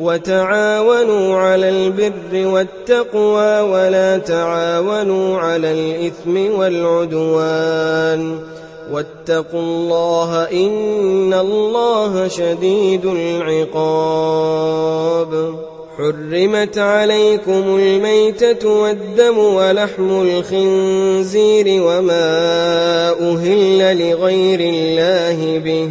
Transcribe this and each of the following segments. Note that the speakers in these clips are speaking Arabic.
وتعاونوا على البر والتقوى ولا تعاونوا على الإثم والعدوان. واتقوا الله إن الله شديد العقاب. حرمت عليكم الميتة والدم ولحم الخنزير وما أهل لغير الله به.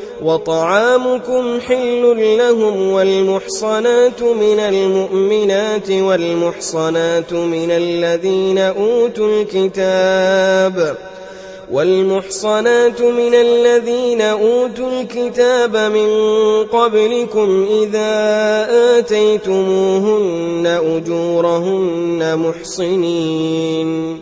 وطعامكم حل لهم والمحصنات من المؤمنات والمحصنات من الذين أوتوا الكتاب والمحصنات من الذين أوتوا الكتاب من قبلكم إذا آتيتموهن أجورهن محصنين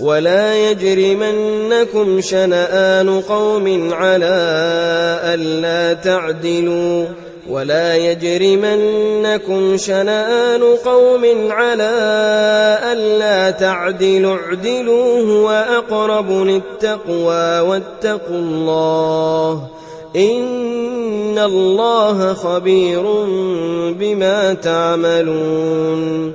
ولا يجرمنكم شنآن قوم على ألا تعدلوا ولا يجرمنكم شنآن قوم على ألا تعدلوا اعدلوا هو أقرب للتقوى واتقوا الله إن الله خبير بما تعملون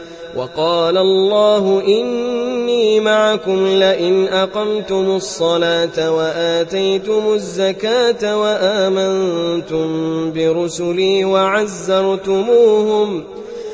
وقال الله إني معكم لئن أقمتم الصلاة وآتيتم الزكاة وآمنتم برسلي وعزرتموهم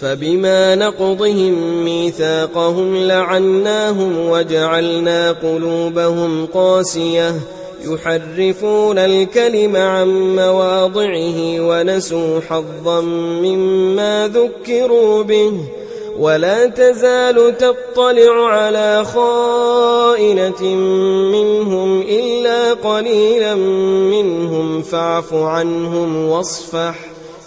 فبما نقضهم ميثاقهم لعناهم وجعلنا قلوبهم قاسية. يحرفون الكلم عن مواضعه ونسوا حظا مما ذكروا به. ولا تزال تطلع على خائنة منهم إلا قليلا منهم فاعف عنهم واصفح.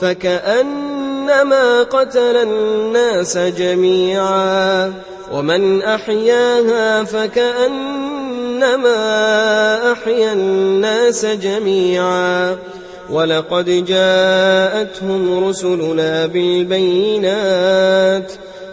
فكأنما قتل الناس جميعا. ومن أحياها فكأنما أحيا الناس جميعا. ولقد جاءتهم رسلنا بالبينات.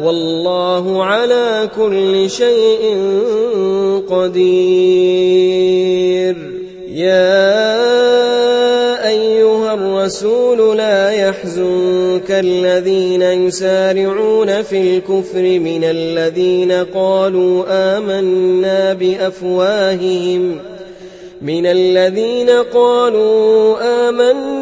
والله على كل شيء قدير. يا أيها الرسول لا يحزنك الذين يسارعون في الكفر من الذين قالوا آمنا بأفواههم. من الذين قالوا آمنا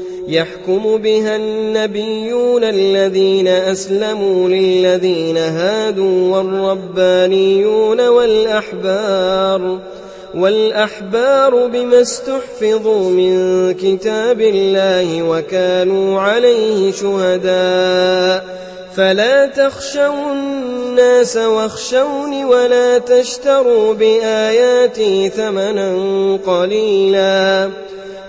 يحكم بها النبيون الذين أسلموا للذين هادوا والربانيون والأحبار والأحبار بما استحفظوا من كتاب الله وكانوا عليه شهداء. فلا تخشوا الناس واخشوني ولا تشتروا بآياتي ثمنا قليلا.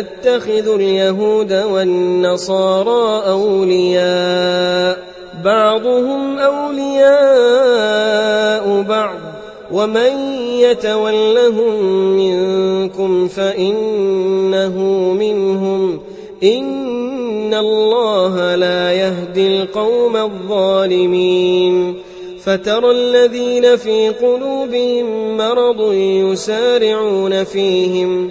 تتخذوا اليهود والنصارى أولياء. بعضهم أولياء بعض. ومن يتولهم منكم فإنه منهم. إن الله لا يهدي القوم الظالمين. فترى الذين في قلوبهم مرض يسارعون فيهم.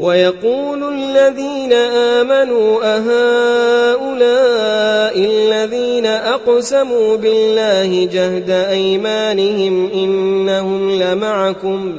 ويقول الذين آمنوا أهؤلاء الذين أقسموا بالله جهد أيمانهم إنهم لمعكم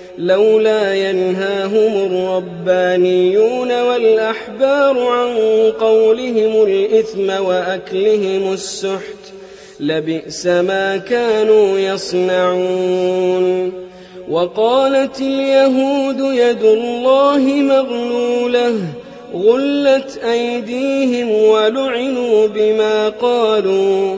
لولا ينهاهم الربانيون والأحبار عن قولهم الإثم وأكلهم السحت لبئس ما كانوا يصنعون. وقالت اليهود يد الله مغلولة غلت أيديهم ولعنوا بما قالوا.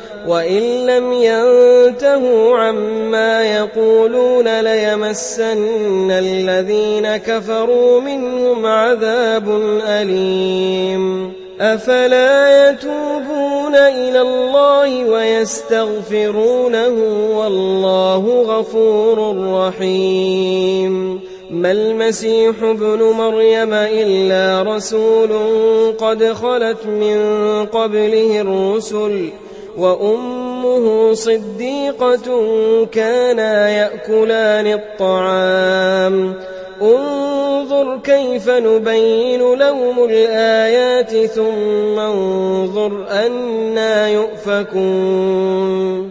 وإن لم ينتهوا عما يقولون ليمسن الذين كفروا منهم عذاب أليم. أفلا يتوبون إلى الله ويستغفرونه والله غفور رحيم. ما المسيح ابن مريم إلا رسول قد خلت من قبله الرسل وأمه صديقة كانا يأكلان الطعام. انظر كيف نبين لهم الآيات ثم انظر أنا يؤفكون.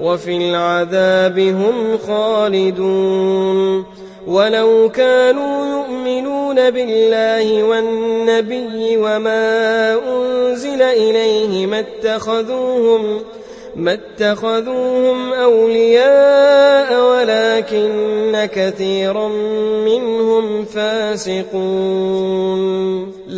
وفي العذاب هم خالدون. ولو كانوا يؤمنون بالله والنبي وما أنزل إليه ما اتخذوهم ما اتخذوهم أولياء ولكن كثيرا منهم فاسقون.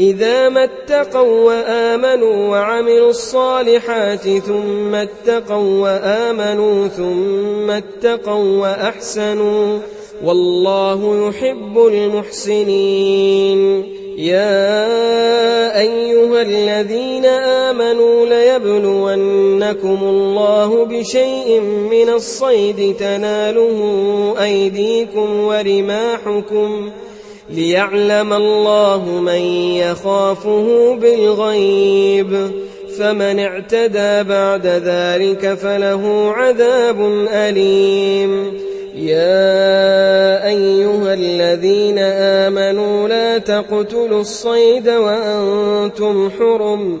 إذا ما اتقوا وآمنوا وعملوا الصالحات ثم اتقوا وآمنوا ثم اتقوا وأحسنوا والله يحب المحسنين. يا أيها الذين آمنوا ليبلونكم الله بشيء من الصيد تناله أيديكم ورماحكم ليعلم الله من يخافه بالغيب. فمن اعتدى بعد ذلك فله عذاب أليم. يا أيها الذين آمنوا لا تقتلوا الصيد وأنتم حرم.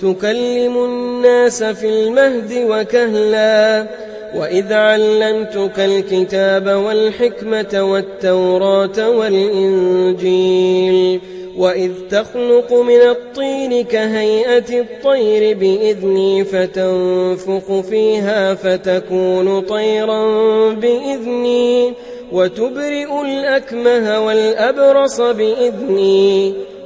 تكلم الناس في المهد وكهلا وإذ علمتك الكتاب والحكمة والتوراة والإنجيل وإذ تخلق من الطين كهيئة الطير بإذني فتنفخ فيها فتكون طيرا بإذني وتبرئ الأكمه والأبرص بإذني